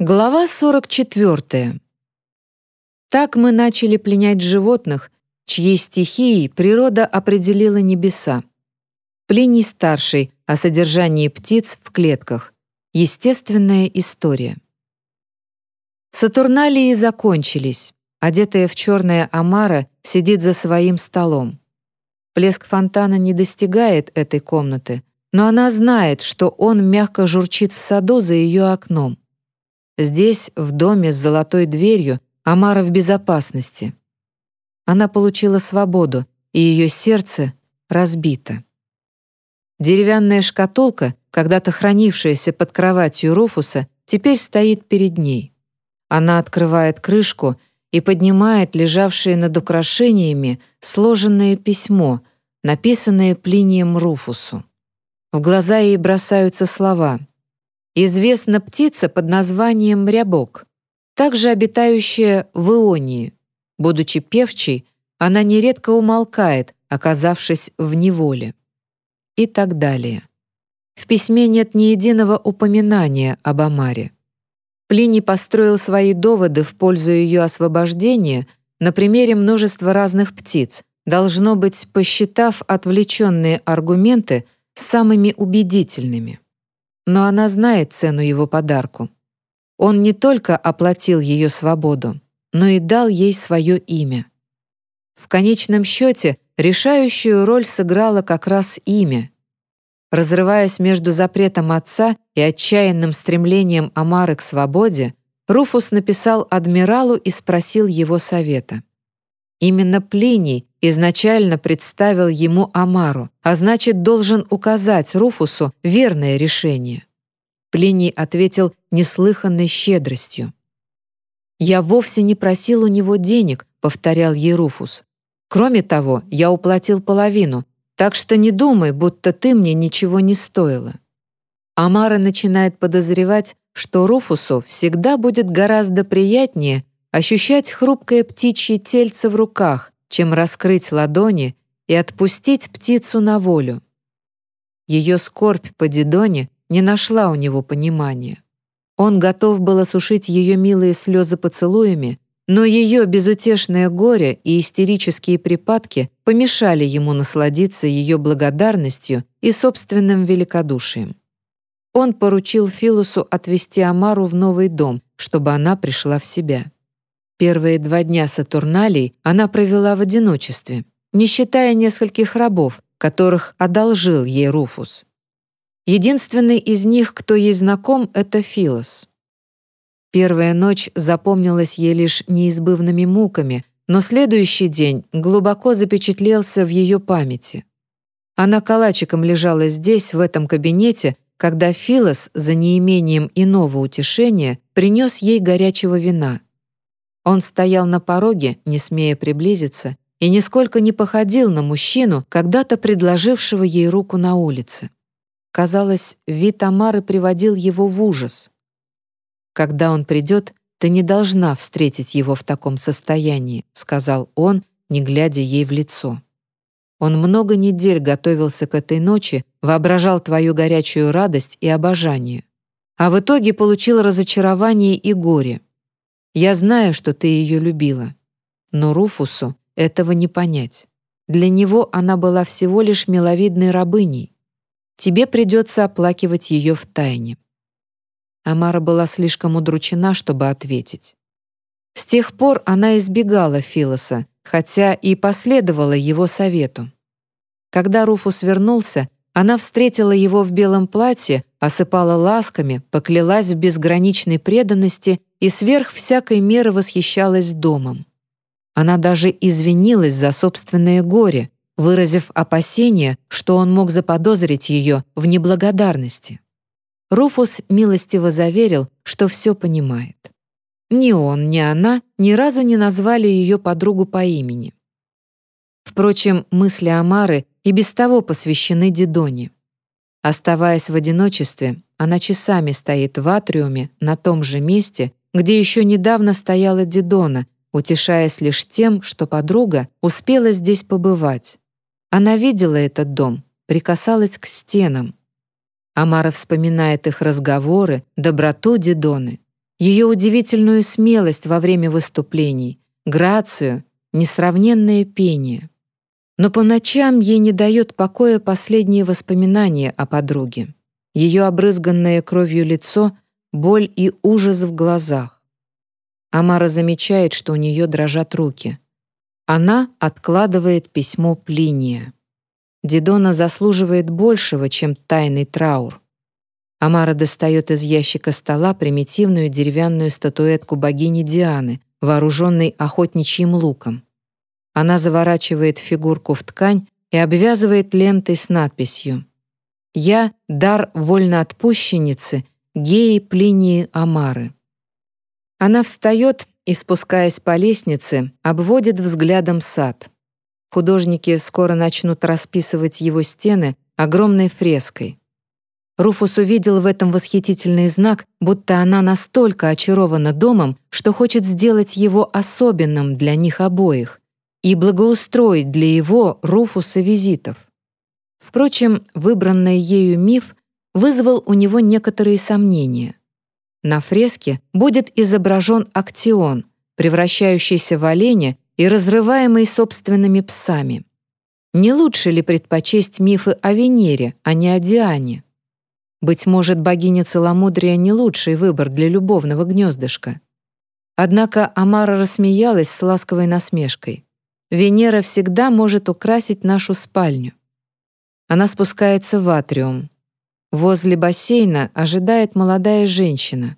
Глава 44. Так мы начали пленять животных, чьей стихией природа определила небеса. Плиний старший о содержании птиц в клетках. Естественная история. Сатурналии закончились. Одетая в черное Амара сидит за своим столом. Плеск фонтана не достигает этой комнаты, но она знает, что он мягко журчит в саду за ее окном. Здесь, в доме с золотой дверью, Амара в безопасности. Она получила свободу, и ее сердце разбито. Деревянная шкатулка, когда-то хранившаяся под кроватью Руфуса, теперь стоит перед ней. Она открывает крышку и поднимает лежавшее над украшениями сложенное письмо, написанное Плинием Руфусу. В глаза ей бросаются слова Известна птица под названием рябок, также обитающая в Ионии. Будучи певчей, она нередко умолкает, оказавшись в неволе. И так далее. В письме нет ни единого упоминания об Амаре. Плиний построил свои доводы в пользу ее освобождения на примере множества разных птиц, должно быть, посчитав отвлеченные аргументы самыми убедительными но она знает цену его подарку. Он не только оплатил ее свободу, но и дал ей свое имя. В конечном счете решающую роль сыграло как раз имя. Разрываясь между запретом отца и отчаянным стремлением Амары к свободе, Руфус написал адмиралу и спросил его совета. Именно Плиний изначально представил ему Амару, а значит, должен указать Руфусу верное решение. Плиний ответил неслыханной щедростью. «Я вовсе не просил у него денег», — повторял ей Руфус. «Кроме того, я уплатил половину, так что не думай, будто ты мне ничего не стоила». Амара начинает подозревать, что Руфусу всегда будет гораздо приятнее ощущать хрупкое птичье тельце в руках, чем раскрыть ладони и отпустить птицу на волю. Ее скорбь по Дидоне не нашла у него понимания. Он готов был осушить ее милые слезы поцелуями, но ее безутешное горе и истерические припадки помешали ему насладиться ее благодарностью и собственным великодушием. Он поручил Филусу отвезти Амару в новый дом, чтобы она пришла в себя. Первые два дня Сатурналей она провела в одиночестве, не считая нескольких рабов, которых одолжил ей Руфус. Единственный из них, кто ей знаком, это Филос. Первая ночь запомнилась ей лишь неизбывными муками, но следующий день глубоко запечатлелся в ее памяти. Она калачиком лежала здесь, в этом кабинете, когда Филос, за неимением иного утешения, принес ей горячего вина — он стоял на пороге, не смея приблизиться, и нисколько не походил на мужчину, когда-то предложившего ей руку на улице. Казалось, вид Тамары приводил его в ужас. «Когда он придет, ты не должна встретить его в таком состоянии», сказал он, не глядя ей в лицо. Он много недель готовился к этой ночи, воображал твою горячую радость и обожание. А в итоге получил разочарование и горе. Я знаю, что ты ее любила. Но Руфусу этого не понять. Для него она была всего лишь миловидной рабыней. Тебе придется оплакивать ее в тайне. Амара была слишком удручена, чтобы ответить. С тех пор она избегала Филоса, хотя и последовала его совету. Когда Руфус вернулся, она встретила его в белом платье, осыпала ласками, поклялась в безграничной преданности и сверх всякой меры восхищалась домом. Она даже извинилась за собственное горе, выразив опасение, что он мог заподозрить ее в неблагодарности. Руфус милостиво заверил, что все понимает. Ни он, ни она ни разу не назвали ее подругу по имени. Впрочем, мысли Амары и без того посвящены Дидоне. Оставаясь в одиночестве, она часами стоит в атриуме на том же месте, где еще недавно стояла Дидона, утешаясь лишь тем, что подруга успела здесь побывать. Она видела этот дом, прикасалась к стенам. Амара вспоминает их разговоры, доброту Дидоны. ее удивительную смелость во время выступлений, грацию, несравненное пение. Но по ночам ей не дает покоя последние воспоминания о подруге. Ее обрызганное кровью лицо, боль и ужас в глазах. Амара замечает, что у нее дрожат руки. Она откладывает письмо Плиния. Дидона заслуживает большего, чем тайный траур. Амара достает из ящика стола примитивную деревянную статуэтку богини Дианы, вооруженной охотничьим луком. Она заворачивает фигурку в ткань и обвязывает лентой с надписью «Я — дар вольноотпущенницы Геи Плинии Амары». Она встает и, спускаясь по лестнице, обводит взглядом сад. Художники скоро начнут расписывать его стены огромной фреской. Руфус увидел в этом восхитительный знак, будто она настолько очарована домом, что хочет сделать его особенным для них обоих и благоустроить для его, Руфуса, визитов. Впрочем, выбранный ею миф вызвал у него некоторые сомнения. На фреске будет изображен Актион, превращающийся в оленя и разрываемый собственными псами. Не лучше ли предпочесть мифы о Венере, а не о Диане? Быть может, богиня целомудрия не лучший выбор для любовного гнездышка. Однако Амара рассмеялась с ласковой насмешкой. «Венера всегда может украсить нашу спальню». Она спускается в атриум. Возле бассейна ожидает молодая женщина.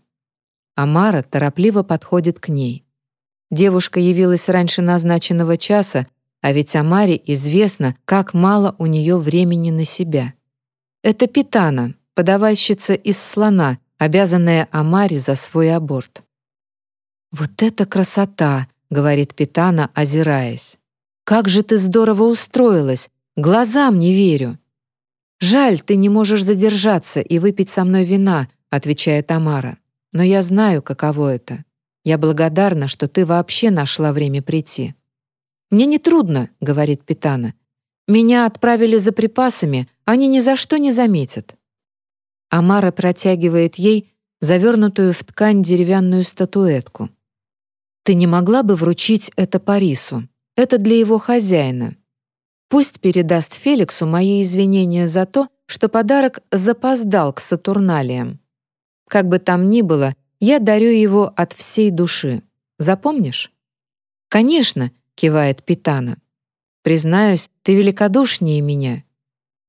Амара торопливо подходит к ней. Девушка явилась раньше назначенного часа, а ведь Амаре известно, как мало у нее времени на себя. Это Питана, подавальщица из слона, обязанная Амаре за свой аборт. «Вот это красота!» — говорит Питана, озираясь. «Как же ты здорово устроилась! Глазам не верю!» «Жаль, ты не можешь задержаться и выпить со мной вина», — отвечает Тамара. «Но я знаю, каково это. Я благодарна, что ты вообще нашла время прийти». «Мне не трудно», — говорит Питана. «Меня отправили за припасами, они ни за что не заметят». Амара протягивает ей завернутую в ткань деревянную статуэтку. «Ты не могла бы вручить это Парису? Это для его хозяина. Пусть передаст Феликсу мои извинения за то, что подарок запоздал к Сатурналиям. Как бы там ни было, я дарю его от всей души. Запомнишь?» «Конечно», — кивает Питана. «Признаюсь, ты великодушнее меня.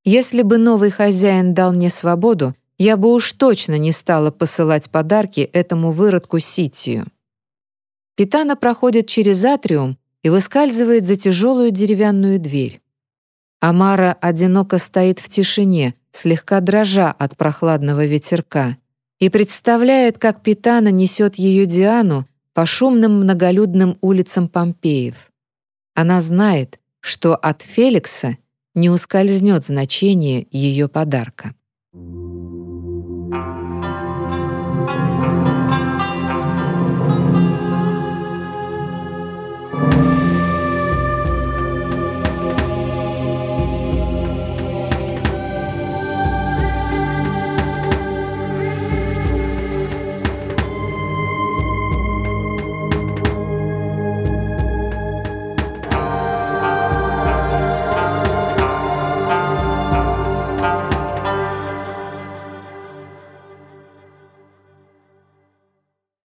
Если бы новый хозяин дал мне свободу, я бы уж точно не стала посылать подарки этому выродку Ситию. Питана проходит через атриум и выскальзывает за тяжелую деревянную дверь. Амара одиноко стоит в тишине, слегка дрожа от прохладного ветерка, и представляет, как Питана несет ее Диану по шумным многолюдным улицам Помпеев. Она знает, что от Феликса не ускользнет значение ее подарка.